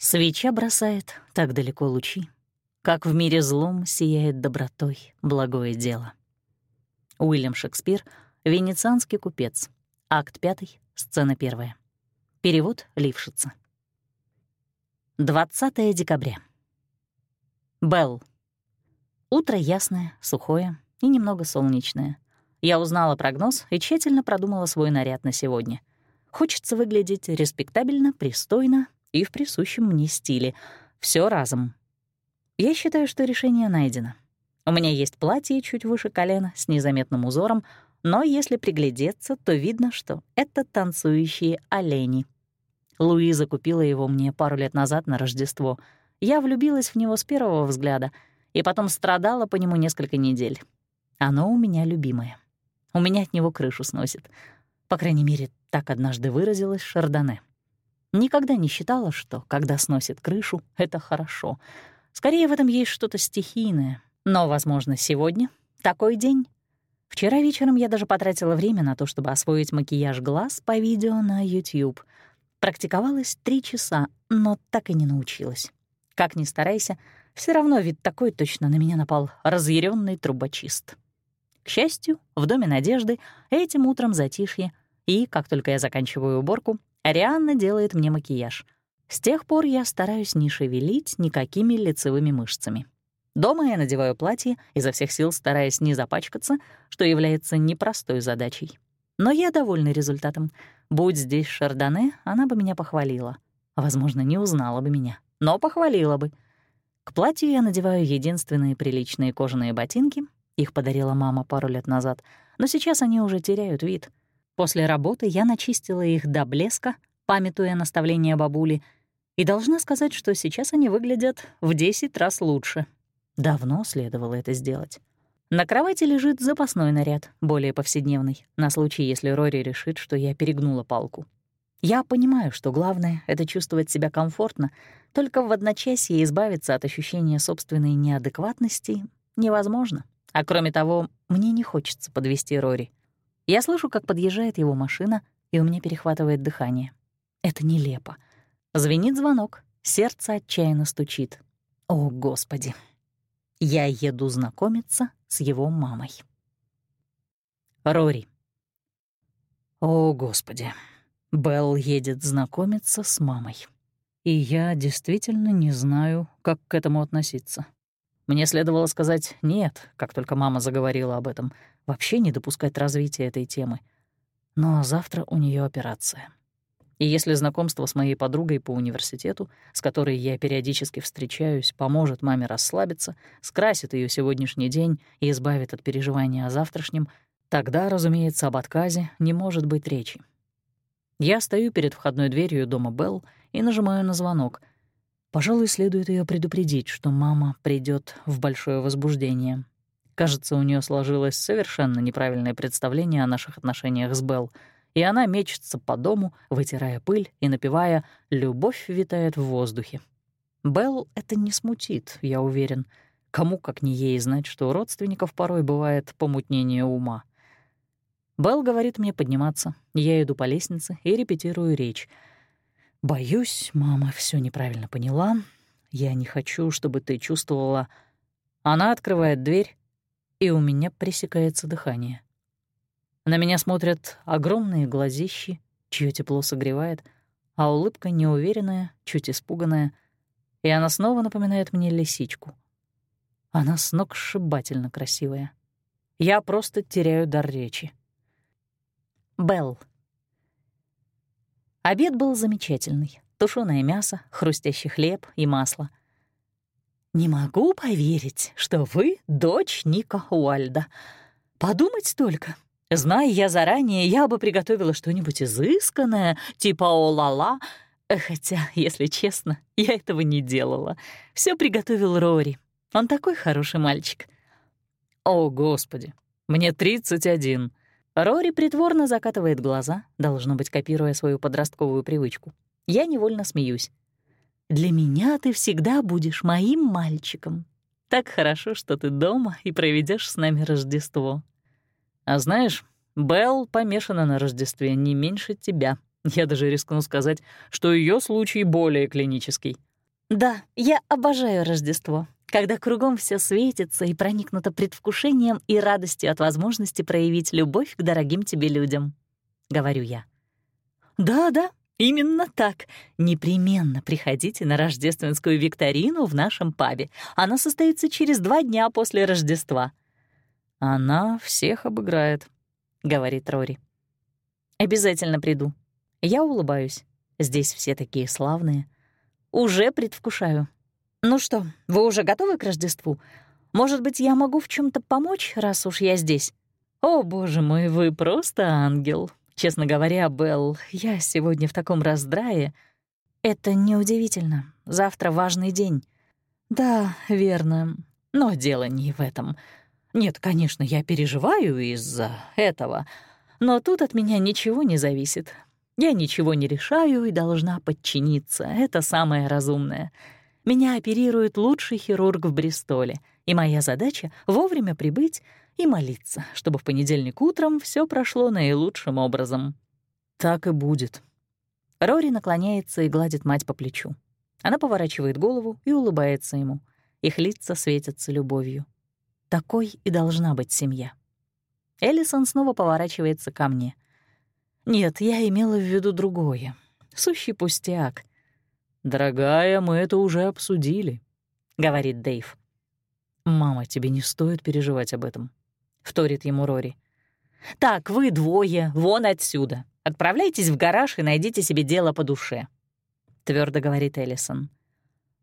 Свеча бросает так далеко лучи, как в мире злом сияет добротой благое дело. Уильям Шекспир, «Венецианский купец», акт 5, сцена 1. Перевод Лившица. 20 декабря. Белл. Утро ясное, сухое и немного солнечное. Я узнала прогноз и тщательно продумала свой наряд на сегодня. Хочется выглядеть респектабельно, пристойно и в присущем мне стиле. Все разом. Я считаю, что решение найдено. У меня есть платье чуть выше колена с незаметным узором, но если приглядеться, то видно, что это танцующие олени. Луиза купила его мне пару лет назад на Рождество. Я влюбилась в него с первого взгляда и потом страдала по нему несколько недель. Оно у меня любимое. У меня от него крышу сносит. По крайней мере, так однажды выразилась Шардоне. Никогда не считала, что, когда сносит крышу, это хорошо. Скорее, в этом есть что-то стихийное. Но, возможно, сегодня такой день. Вчера вечером я даже потратила время на то, чтобы освоить макияж глаз по видео на YouTube. Практиковалась три часа, но так и не научилась. Как ни старайся, все равно вид такой точно на меня напал разъяренный трубочист. К счастью, в Доме Надежды этим утром затишье, и, как только я заканчиваю уборку, Арианна делает мне макияж. С тех пор я стараюсь не шевелить никакими лицевыми мышцами. Дома я надеваю платье, изо всех сил стараясь не запачкаться, что является непростой задачей. Но я довольна результатом. Будь здесь Шардоне, она бы меня похвалила. Возможно, не узнала бы меня, но похвалила бы. К платью я надеваю единственные приличные кожаные ботинки. Их подарила мама пару лет назад, но сейчас они уже теряют вид. После работы я начистила их до блеска, памятуя наставления бабули, и должна сказать, что сейчас они выглядят в 10 раз лучше. Давно следовало это сделать. На кровати лежит запасной наряд, более повседневный, на случай, если Рори решит, что я перегнула палку. Я понимаю, что главное — это чувствовать себя комфортно, только в одночасье избавиться от ощущения собственной неадекватности невозможно. А кроме того, мне не хочется подвести Рори. Я слышу, как подъезжает его машина, и у меня перехватывает дыхание. Это нелепо. Звенит звонок, сердце отчаянно стучит. О, Господи! Я еду знакомиться с его мамой. Рори. О, Господи. Белл едет знакомиться с мамой. И я действительно не знаю, как к этому относиться. Мне следовало сказать «нет», как только мама заговорила об этом, вообще не допускать развития этой темы. Но завтра у нее операция. И если знакомство с моей подругой по университету, с которой я периодически встречаюсь, поможет маме расслабиться, скрасит ее сегодняшний день и избавит от переживания о завтрашнем, тогда, разумеется, об отказе не может быть речи. Я стою перед входной дверью дома Белл и нажимаю на звонок. Пожалуй, следует ее предупредить, что мама придет в большое возбуждение. Кажется, у нее сложилось совершенно неправильное представление о наших отношениях с Белл — и она мечется по дому, вытирая пыль и напевая «Любовь витает в воздухе». Белл это не смутит, я уверен. Кому, как не ей, знать, что у родственников порой бывает помутнение ума. Белл говорит мне подниматься. Я иду по лестнице и репетирую речь. «Боюсь, мама все неправильно поняла. Я не хочу, чтобы ты чувствовала...» Она открывает дверь, и у меня пресекается дыхание. На меня смотрят огромные глазищи, чье тепло согревает, а улыбка неуверенная, чуть испуганная, и она снова напоминает мне лисичку. Она с ног сшибательно красивая. Я просто теряю дар речи. Белл. Обед был замечательный. Тушёное мясо, хрустящий хлеб и масло. «Не могу поверить, что вы дочь Ника Уальда. Подумать только, Зная я заранее, я бы приготовила что-нибудь изысканное, типа «О-ла-ла», хотя, если честно, я этого не делала. Все приготовил Рори. Он такой хороший мальчик. О, Господи, мне 31. Рори притворно закатывает глаза, должно быть, копируя свою подростковую привычку. Я невольно смеюсь. «Для меня ты всегда будешь моим мальчиком. Так хорошо, что ты дома и проведешь с нами Рождество». А знаешь, Белл помешана на Рождестве не меньше тебя. Я даже рискну сказать, что ее случай более клинический. Да, я обожаю Рождество, когда кругом все светится и проникнуто предвкушением и радостью от возможности проявить любовь к дорогим тебе людям, — говорю я. Да-да, именно так. Непременно приходите на рождественскую викторину в нашем пабе. Она состоится через два дня после Рождества. Она всех обыграет, — говорит Рори. Обязательно приду. Я улыбаюсь. Здесь все такие славные. Уже предвкушаю. Ну что, вы уже готовы к Рождеству? Может быть, я могу в чем то помочь, раз уж я здесь? О, боже мой, вы просто ангел. Честно говоря, Белл, я сегодня в таком раздрае. Это неудивительно. Завтра важный день. Да, верно. Но дело не в этом. Нет, конечно, я переживаю из-за этого, но тут от меня ничего не зависит. Я ничего не решаю и должна подчиниться. Это самое разумное. Меня оперирует лучший хирург в Бристоле, и моя задача — вовремя прибыть и молиться, чтобы в понедельник утром все прошло наилучшим образом. Так и будет. Рори наклоняется и гладит мать по плечу. Она поворачивает голову и улыбается ему. Их лица светятся любовью. Такой и должна быть семья. Эллисон снова поворачивается ко мне — нет, я имела в виду другое. Сущий пустяк. «Дорогая, мы это уже обсудили», — говорит Дэйв. «Мама, тебе не стоит переживать об этом», — вторит ему Рори. «Так, вы двое, вон отсюда. Отправляйтесь в гараж и найдите себе дело по душе», — твердо говорит Эллисон.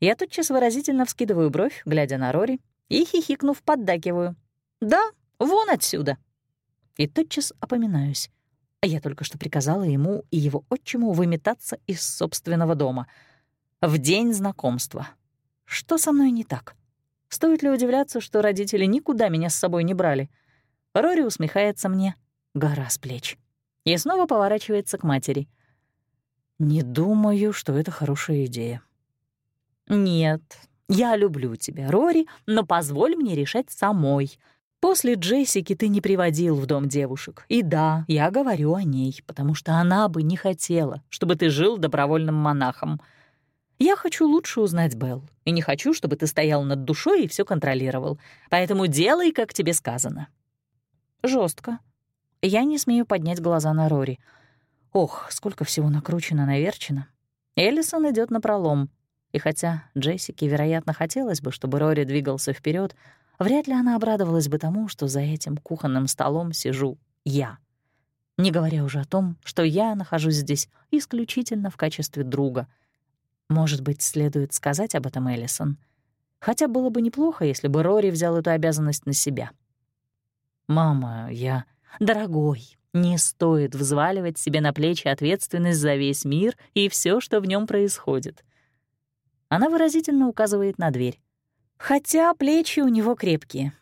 Я тотчас выразительно вскидываю бровь, глядя на Рори, и, хихикнув, поддакиваю. «Да, вон отсюда». И тотчас опоминаюсь. Я только что приказала ему и его отчиму выметаться из собственного дома. В день знакомства. Что со мной не так? Стоит ли удивляться, что родители никуда меня с собой не брали? Рори усмехается мне. Гора с плеч. И снова поворачивается к матери. «Не думаю, что это хорошая идея». «Нет, я люблю тебя, Рори, но позволь мне решать самой. После Джессики ты не приводил в дом девушек. И да, я говорю о ней, потому что она бы не хотела, чтобы ты жил добровольным монахом. Я хочу лучше узнать Белл, и не хочу, чтобы ты стоял над душой и все контролировал. Поэтому делай, как тебе сказано. Жестко. Я не смею поднять глаза на Рори. Ох, сколько всего накручено, наверчено. Эллисон идет на пролом. И хотя Джессике, вероятно, хотелось бы, чтобы Рори двигался вперед, Вряд ли она обрадовалась бы тому, что за этим кухонным столом сижу я. Не говоря уже о том, что я нахожусь здесь исключительно в качестве друга. Может быть, следует сказать об этом Эллисон. Хотя было бы неплохо, если бы Рори взял эту обязанность на себя. «Мама, я...» «Дорогой, не стоит взваливать себе на плечи ответственность за весь мир и все, что в нем происходит». Она выразительно указывает на дверь. Хотя плечи у него крепкие.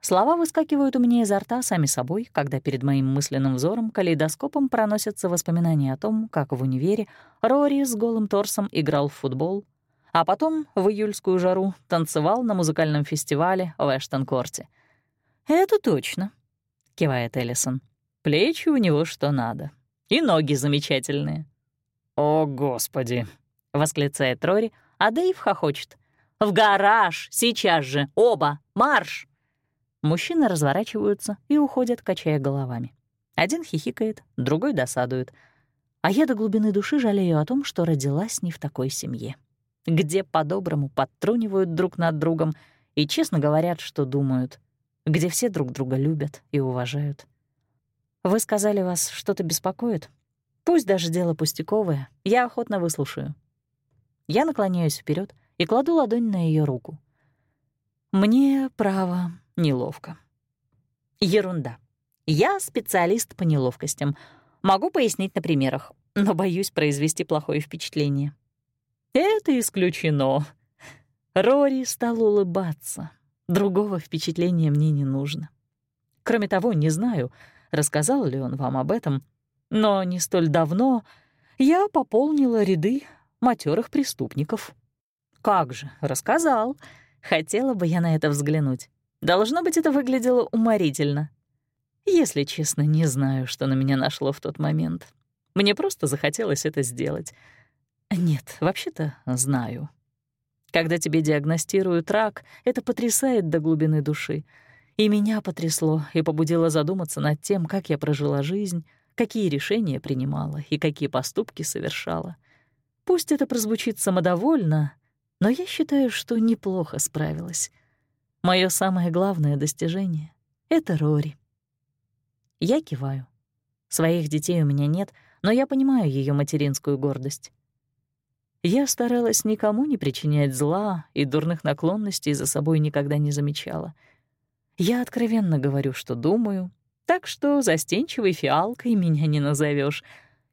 Слова выскакивают у меня изо рта сами собой, когда перед моим мысленным взором калейдоскопом проносятся воспоминания о том, как в универе Рори с голым торсом играл в футбол, а потом в июльскую жару танцевал на музыкальном фестивале в Эштон-Корте. «Это точно», — кивает Эллисон. «Плечи у него что надо. И ноги замечательные». «О, Господи!» — восклицает Рори, а Дэйв хохочет. «В гараж! Сейчас же! Оба! Марш!» Мужчины разворачиваются и уходят, качая головами. Один хихикает, другой досадует. А я до глубины души жалею о том, что родилась не в такой семье, где по-доброму подтрунивают друг над другом и честно говорят, что думают, где все друг друга любят и уважают. Вы сказали, вас что-то беспокоит? Пусть даже дело пустяковое, я охотно выслушаю. Я наклоняюсь вперед и кладу ладонь на ее руку. Мне, право, неловко. Ерунда. Я специалист по неловкостям. Могу пояснить на примерах, но боюсь произвести плохое впечатление. Это исключено. Рори стал улыбаться. Другого впечатления мне не нужно. Кроме того, не знаю, рассказал ли он вам об этом, но не столь давно я пополнила ряды матерых преступников. «Как же, рассказал. Хотела бы я на это взглянуть. Должно быть, это выглядело уморительно. Если честно, не знаю, что на меня нашло в тот момент. Мне просто захотелось это сделать. Нет, вообще-то знаю. Когда тебе диагностируют рак, это потрясает до глубины души. И меня потрясло и побудило задуматься над тем, как я прожила жизнь, какие решения принимала и какие поступки совершала. Пусть это прозвучит самодовольно, но я считаю, что неплохо справилась. Мое самое главное достижение — это Рори. Я киваю. Своих детей у меня нет, но я понимаю ее материнскую гордость. Я старалась никому не причинять зла и дурных наклонностей за собой никогда не замечала. Я откровенно говорю, что думаю, так что застенчивой фиалкой меня не назовешь.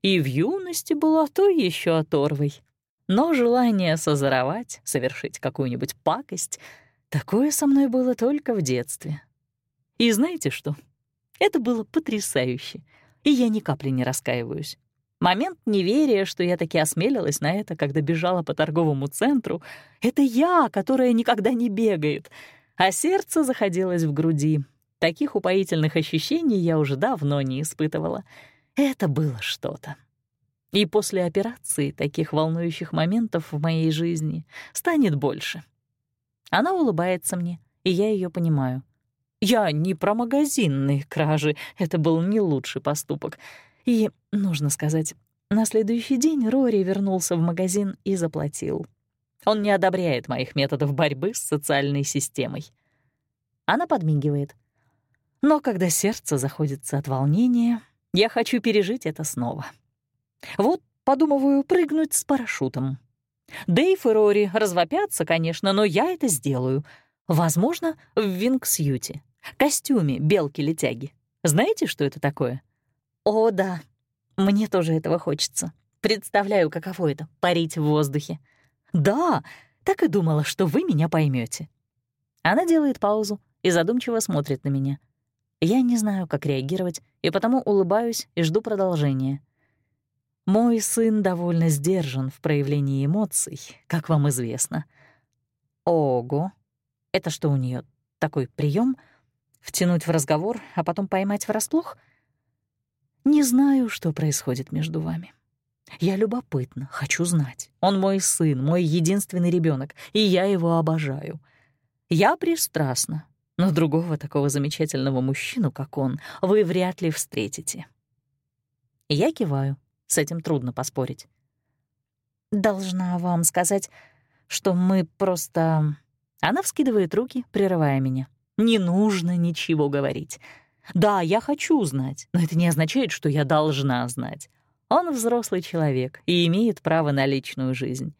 И в юности была то еще оторвой. Но желание созоровать, совершить какую-нибудь пакость — такое со мной было только в детстве. И знаете что? Это было потрясающе, и я ни капли не раскаиваюсь. Момент неверия, что я таки осмелилась на это, когда бежала по торговому центру, это я, которая никогда не бегает. А сердце заходилось в груди. Таких упоительных ощущений я уже давно не испытывала. Это было что-то. И после операции таких волнующих моментов в моей жизни станет больше. Она улыбается мне, и я ее понимаю. Я не про магазинные кражи, это был не лучший поступок — и, нужно сказать, на следующий день Рори вернулся в магазин и заплатил. Он не одобряет моих методов борьбы с социальной системой. Она подмигивает. Но когда сердце заходится от волнения, я хочу пережить это снова. Вот подумываю прыгнуть с парашютом. Дэйв и Рори развопятся, конечно, но я это сделаю. Возможно, в вингсьюте, костюме белки-летяги. Знаете, что это такое? О, да, мне тоже этого хочется. Представляю, каково это — парить в воздухе. Да, так и думала, что вы меня поймете. Она делает паузу и задумчиво смотрит на меня. Я не знаю, как реагировать, и потому улыбаюсь и жду продолжения. Мой сын довольно сдержан в проявлении эмоций, как вам известно. Ого, это что у нее такой прием? Втянуть в разговор, а потом поймать врасплох — не знаю, что происходит между вами. Я любопытна, хочу знать. Он мой сын, мой единственный ребенок, и я его обожаю. Я пристрастна, но другого такого замечательного мужчину, как он, вы вряд ли встретите. Я киваю, с этим трудно поспорить. Должна вам сказать, что мы просто... Она вскидывает руки, прерывая меня. Не нужно ничего говорить. Да, я хочу знать, но это не означает, что я должна знать. Он взрослый человек и имеет право на личную жизнь.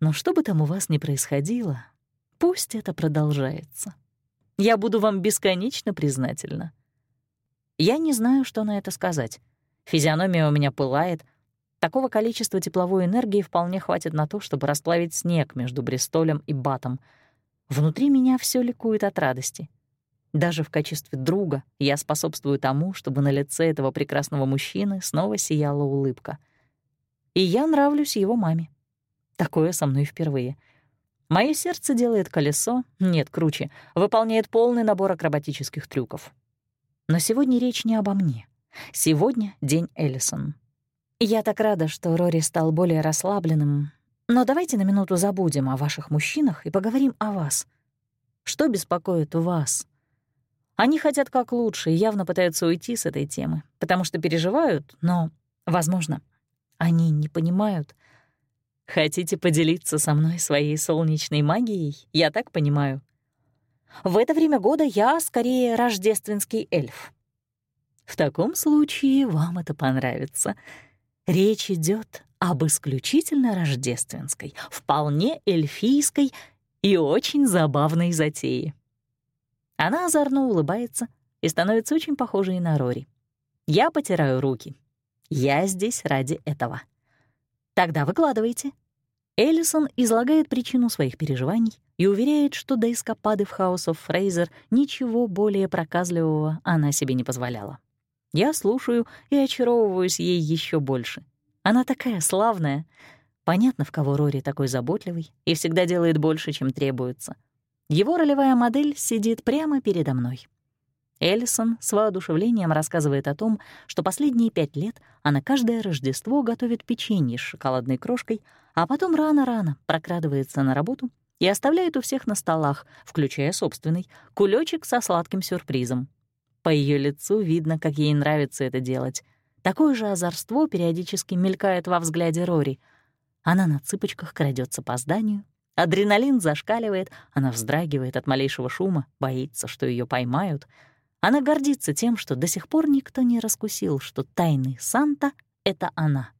Но что бы там у вас ни происходило, пусть это продолжается. Я буду вам бесконечно признательна. Я не знаю, что на это сказать. Физиономия у меня пылает. Такого количества тепловой энергии вполне хватит на то, чтобы расплавить снег между Бристолем и Батом. Внутри меня все ликует от радости. Даже в качестве друга я способствую тому, чтобы на лице этого прекрасного мужчины снова сияла улыбка. И я нравлюсь его маме. Такое со мной впервые. Мое сердце делает колесо, нет, круче, выполняет полный набор акробатических трюков. Но сегодня речь не обо мне. Сегодня день Эллисон. Я так рада, что Рори стал более расслабленным. Но давайте на минуту забудем о ваших мужчинах и поговорим о вас. Что беспокоит вас? Они хотят как лучше и явно пытаются уйти с этой темы, потому что переживают, но, возможно, они не понимают. Хотите поделиться со мной своей солнечной магией? Я так понимаю. В это время года я скорее рождественский эльф. В таком случае вам это понравится. Речь идет об исключительно рождественской, вполне эльфийской и очень забавной затее. Она озорно улыбается и становится очень похожей на Рори. Я потираю руки. Я здесь ради этого. Тогда выкладывайте. Эллисон излагает причину своих переживаний и уверяет, что до эскапады в House of Fraser ничего более проказливого она себе не позволяла. Я слушаю и очаровываюсь ей еще больше. Она такая славная. Понятно, в кого Рори такой заботливый и всегда делает больше, чем требуется. Его ролевая модель сидит прямо передо мной. Эллисон с воодушевлением рассказывает о том, что последние пять лет она каждое Рождество готовит печенье с шоколадной крошкой, а потом рано-рано прокрадывается на работу и оставляет у всех на столах, включая собственный, кулечек со сладким сюрпризом. По ее лицу видно, как ей нравится это делать. Такое же озорство периодически мелькает во взгляде Рори. Она на цыпочках крадется по зданию, адреналин зашкаливает, она вздрагивает от малейшего шума, боится, что ее поймают. Она гордится тем, что до сих пор никто не раскусил, что тайный Санта — это она.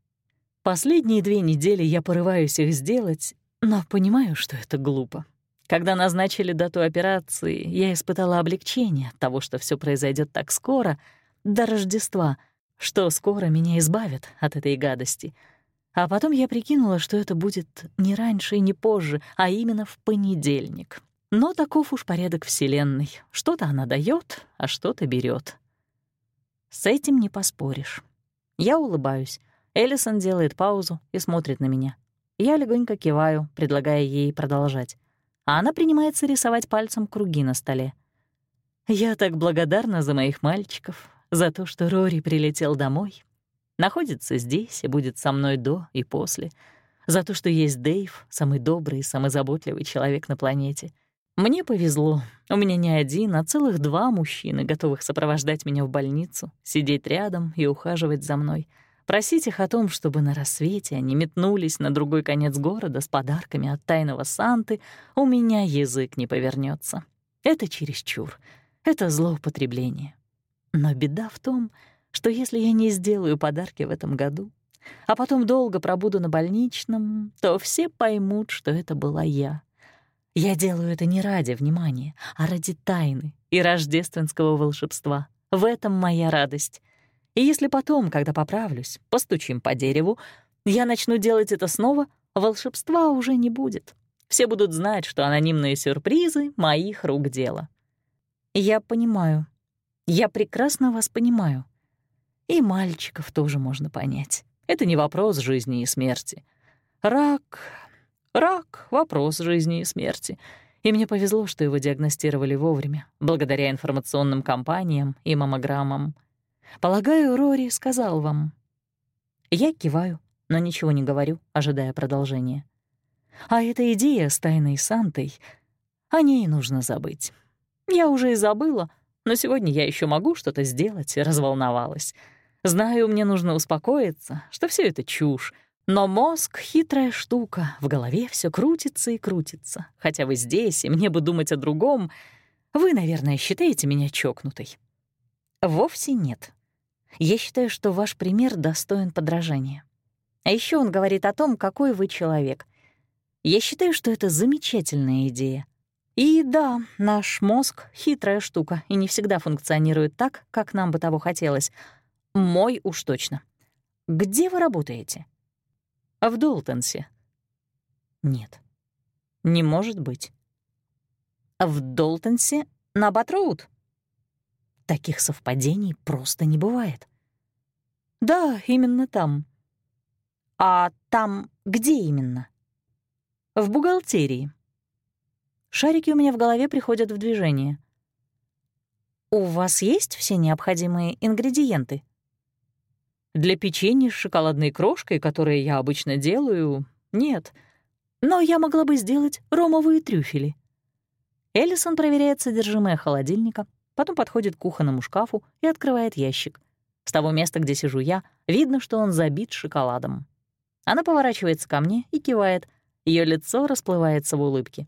Последние две недели я порываюсь их сделать, но понимаю, что это глупо. Когда назначили дату операции, я испытала облегчение от того, что все произойдет так скоро, до Рождества, что скоро меня избавят от этой гадости. А потом я прикинула, что это будет не раньше и не позже, а именно в понедельник. Но таков уж порядок Вселенной. Что-то она дает, а что-то берет. С этим не поспоришь. Я улыбаюсь. Эллисон делает паузу и смотрит на меня. Я легонько киваю, предлагая ей продолжать а она принимается рисовать пальцем круги на столе. Я так благодарна за моих мальчиков, за то, что Рори прилетел домой, находится здесь и будет со мной до и после, за то, что есть Дэйв, самый добрый и самый заботливый человек на планете. Мне повезло, у меня не один, а целых два мужчины, готовых сопровождать меня в больницу, сидеть рядом и ухаживать за мной — Просить их о том, чтобы на рассвете они метнулись на другой конец города с подарками от тайного Санты, у меня язык не повернется. Это чересчур. Это злоупотребление. Но беда в том, что если я не сделаю подарки в этом году, а потом долго пробуду на больничном, то все поймут, что это была я. Я делаю это не ради внимания, а ради тайны и рождественского волшебства. В этом моя радость — и если потом, когда поправлюсь, постучим по дереву, я начну делать это снова, волшебства уже не будет. Все будут знать, что анонимные сюрпризы — моих рук дело. Я понимаю. Я прекрасно вас понимаю. И мальчиков тоже можно понять. Это не вопрос жизни и смерти. Рак... Рак — вопрос жизни и смерти. И мне повезло, что его диагностировали вовремя, благодаря информационным кампаниям и маммограммам. Полагаю, Рори сказал вам. Я киваю, но ничего не говорю, ожидая продолжения. А эта идея с тайной Сантой, о ней нужно забыть. Я уже и забыла, но сегодня я еще могу что-то сделать, разволновалась. Знаю, мне нужно успокоиться, что все это чушь, но мозг — хитрая штука, в голове все крутится и крутится. Хотя вы здесь, и мне бы думать о другом. Вы, наверное, считаете меня чокнутой. Вовсе нет. Я считаю, что ваш пример достоин подражания. А еще он говорит о том, какой вы человек. Я считаю, что это замечательная идея. И да, наш мозг — хитрая штука и не всегда функционирует так, как нам бы того хотелось. Мой уж точно. Где вы работаете? В Долтонсе. Нет. Не может быть. В Долтонсе на Батроуд? Таких совпадений просто не бывает. Да, именно там. А там где именно? В бухгалтерии. Шарики у меня в голове приходят в движение. У вас есть все необходимые ингредиенты? Для печенья с шоколадной крошкой, которые я обычно делаю, нет. Но я могла бы сделать ромовые трюфели. Эллисон проверяет содержимое холодильника, Потом подходит к кухонному шкафу и открывает ящик. С того места, где сижу я, видно, что он забит шоколадом. Она поворачивается ко мне и кивает. Ее лицо расплывается в улыбке.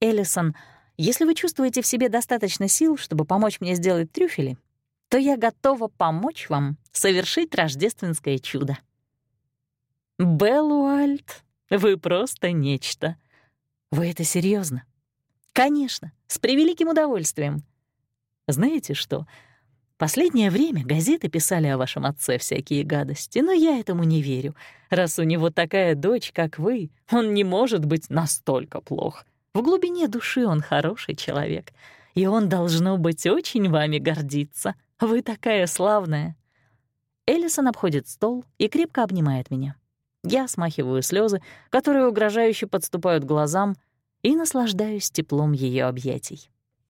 «Эллисон, если вы чувствуете в себе достаточно сил, чтобы помочь мне сделать трюфели, то я готова помочь вам совершить рождественское чудо». «Беллуальт, вы просто нечто. Вы это серьезно? «Конечно, с превеликим удовольствием. Знаете что? Последнее время газеты писали о вашем отце всякие гадости, но я этому не верю. Раз у него такая дочь, как вы, он не может быть настолько плох. В глубине души он хороший человек, и он, должно быть, очень вами гордиться. Вы такая славная». Эллисон обходит стол и крепко обнимает меня. Я смахиваю слезы, которые угрожающе подступают глазам, и наслаждаюсь теплом ее объятий.